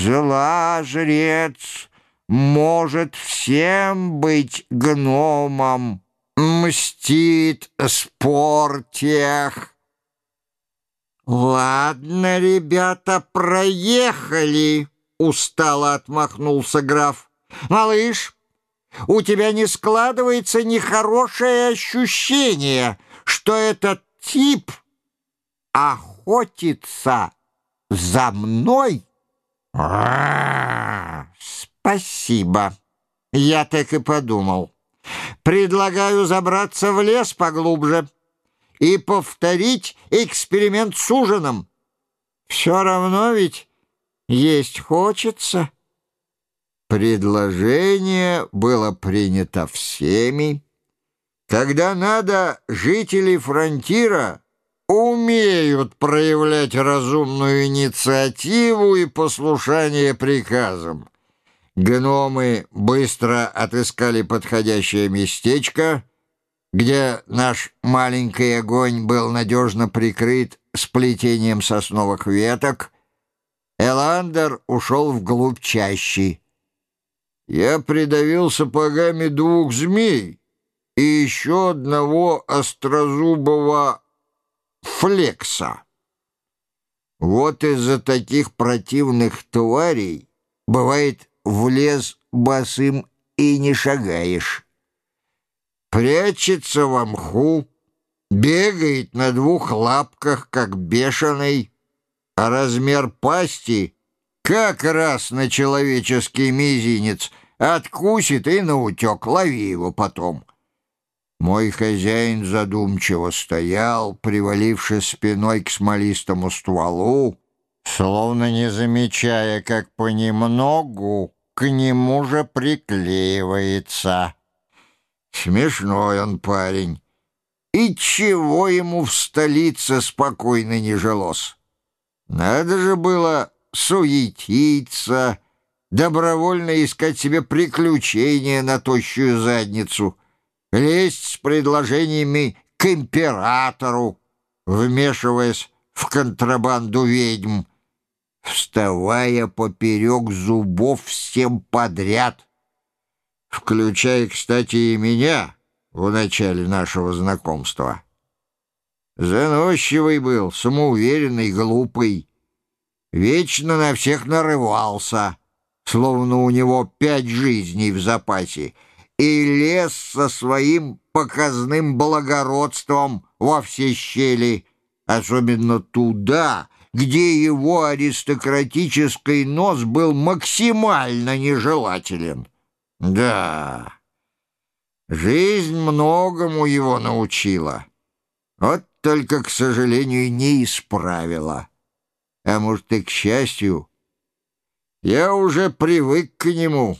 Зла жрец может всем быть гномом, Мстит спор тех. «Ладно, ребята, проехали!» — устало отмахнулся граф. «Малыш, у тебя не складывается нехорошее ощущение, что этот тип охотится за мной?» А, «Спасибо. Я так и подумал. Предлагаю забраться в лес поглубже» и повторить эксперимент с ужином. Все равно ведь есть хочется». Предложение было принято всеми. Когда надо, жители фронтира умеют проявлять разумную инициативу и послушание приказам. Гномы быстро отыскали подходящее местечко — где наш маленький огонь был надежно прикрыт сплетением сосновых веток, Эландер ушел вглубь чащи. Я придавил сапогами двух змей и еще одного острозубого флекса. Вот из-за таких противных тварей бывает в лес босым и не шагаешь прячется в мху, бегает на двух лапках, как бешеный, а размер пасти как раз на человеческий мизинец откусит и наутек, лови его потом. Мой хозяин задумчиво стоял, привалившись спиной к смолистому стволу, словно не замечая, как понемногу к нему же приклеивается. Смешной он парень. И чего ему в столице спокойно не жилось? Надо же было суетиться, добровольно искать себе приключения на тощую задницу, лезть с предложениями к императору, вмешиваясь в контрабанду ведьм, вставая поперек зубов всем подряд — включая, кстати, и меня в начале нашего знакомства. Заносчивый был, самоуверенный, глупый, вечно на всех нарывался, словно у него пять жизней в запасе, и лез со своим показным благородством во все щели, особенно туда, где его аристократический нос был максимально нежелателен. Да, жизнь многому его научила. Вот только, к сожалению, не исправила. А может, и к счастью, я уже привык к нему,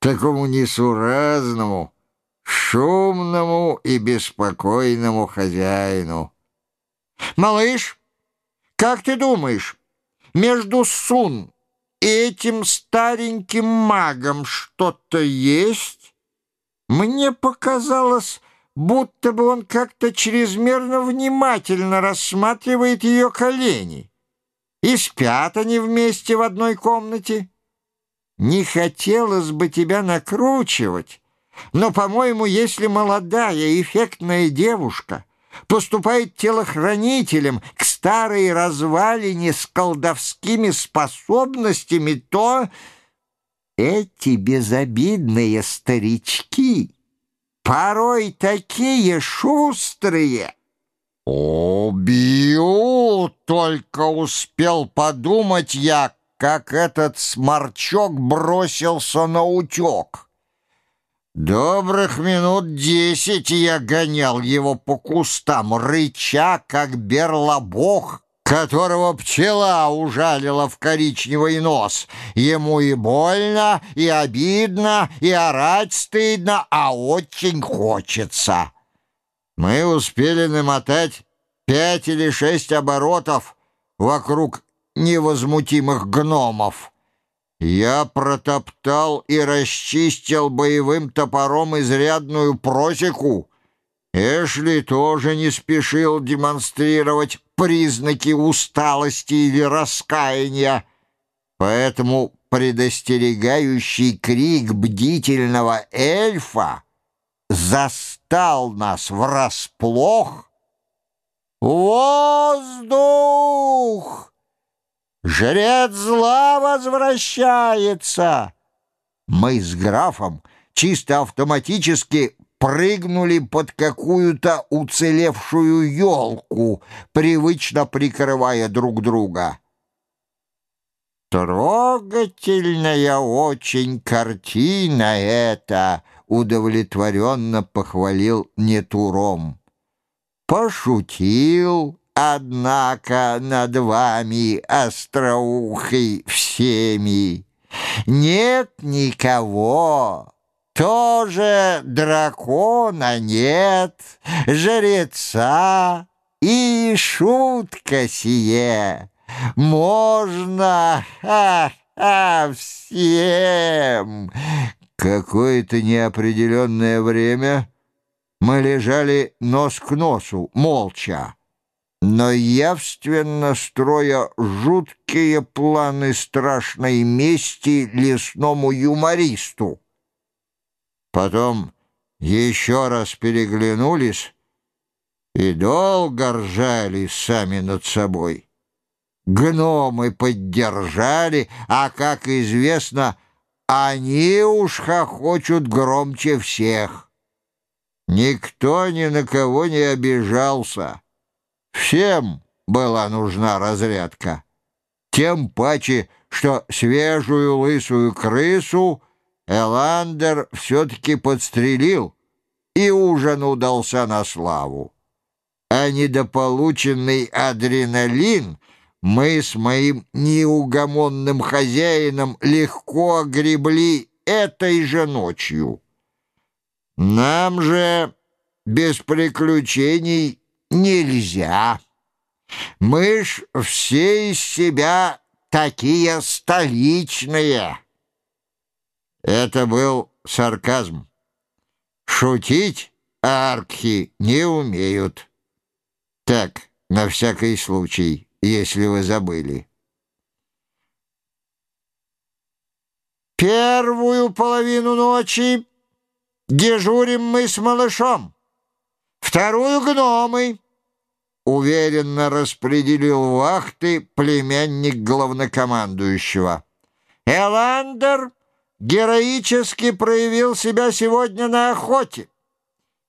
такому несуразному, шумному и беспокойному хозяину. «Малыш, как ты думаешь, между Сун этим стареньким магом что-то есть? Мне показалось, будто бы он как-то чрезмерно внимательно рассматривает ее колени. И спят они вместе в одной комнате. Не хотелось бы тебя накручивать, но, по-моему, если молодая эффектная девушка поступает телохранителем к старой развалине с колдовскими способностями, то эти безобидные старички порой такие шустрые. «Убью!» — только успел подумать я, как этот сморчок бросился на утек. Добрых минут десять я гонял его по кустам, рыча, как берлобог, которого пчела ужалила в коричневый нос. Ему и больно, и обидно, и орать стыдно, а очень хочется. Мы успели намотать пять или шесть оборотов вокруг невозмутимых гномов. Я протоптал и расчистил боевым топором изрядную просеку. Эшли тоже не спешил демонстрировать признаки усталости или раскаяния. Поэтому предостерегающий крик бдительного эльфа застал нас врасплох. «Воздух! Жрец зла возвращается!» Мы с графом чисто автоматически прыгнули под какую-то уцелевшую елку, привычно прикрывая друг друга. «Трогательная очень картина эта!» — удовлетворенно похвалил Нетуром. «Пошутил, однако, над вами, остроухой, всеми. Нет никого, тоже дракона нет, жреца и шутка сие. Можно, ха-ха, всем. Какое-то неопределенное время мы лежали нос к носу, молча, но явственно строя жуткие планы страшной мести лесному юмористу. Потом еще раз переглянулись и долго ржали сами над собой. Гномы поддержали, а, как известно, они уж хохочут громче всех. Никто ни на кого не обижался. Всем была нужна разрядка. Тем паче, что свежую лысую крысу — Эландер все-таки подстрелил, и ужин удался на славу. А недополученный адреналин мы с моим неугомонным хозяином легко огребли этой же ночью. Нам же без приключений нельзя. Мы ж все из себя такие столичные». Это был сарказм. Шутить архи не умеют. Так, на всякий случай, если вы забыли. Первую половину ночи дежурим мы с малышом, вторую — гномы. Уверенно распределил вахты племянник главнокомандующего. Эландер героически проявил себя сегодня на охоте,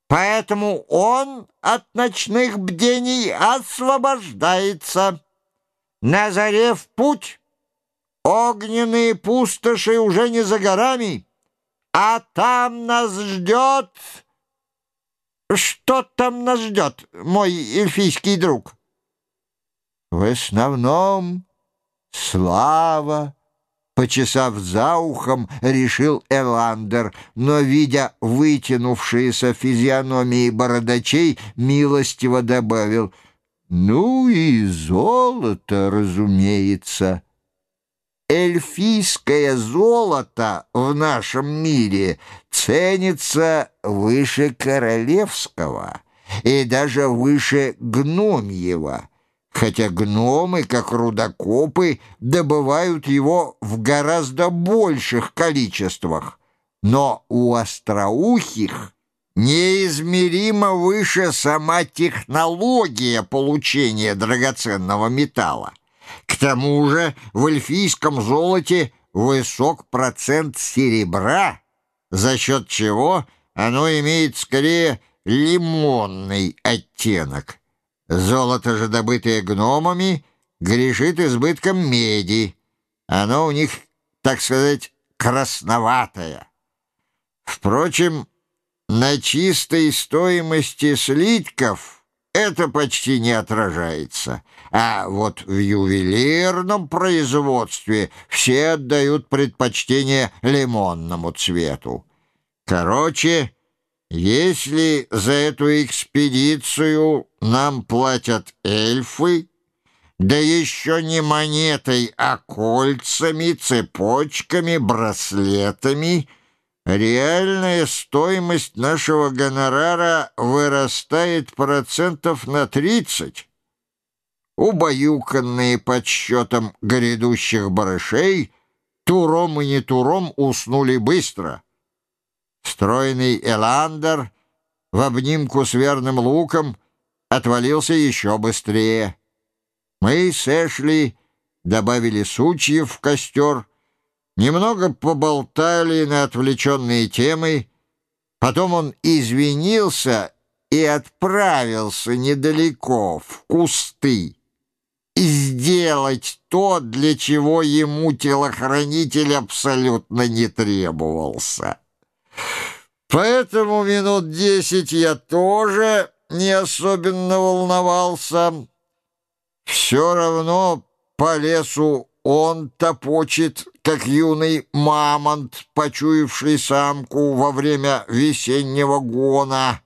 поэтому он от ночных бдений освобождается. На заре в путь огненные пустоши уже не за горами, а там нас ждет... Что там нас ждет, мой эльфийский друг? В основном слава, Почесав за ухом, решил Эландер, но, видя вытянувшиеся физиономии бородачей, милостиво добавил «Ну и золото, разумеется». Эльфийское золото в нашем мире ценится выше королевского и даже выше гномьего хотя гномы, как рудокопы, добывают его в гораздо больших количествах. Но у остроухих неизмеримо выше сама технология получения драгоценного металла. К тому же в эльфийском золоте высок процент серебра, за счет чего оно имеет скорее лимонный оттенок. Золото же, добытое гномами, грешит избытком меди. Оно у них, так сказать, красноватое. Впрочем, на чистой стоимости слитков это почти не отражается. А вот в ювелирном производстве все отдают предпочтение лимонному цвету. Короче, если за эту экспедицию нам платят эльфы, да еще не монетой, а кольцами, цепочками, браслетами, реальная стоимость нашего гонорара вырастает процентов на 30. Убаюканные подсчетом грядущих барышей, туром и не туром уснули быстро. Стройный Эландер в обнимку с верным луком отвалился еще быстрее. Мы с Эшли добавили сучьев в костер, немного поболтали на отвлеченные темы, потом он извинился и отправился недалеко, в кусты, сделать то, для чего ему телохранитель абсолютно не требовался. Поэтому минут десять я тоже не особенно волновался. Все равно по лесу он топочет, как юный мамонт, почуявший самку во время весеннего гона.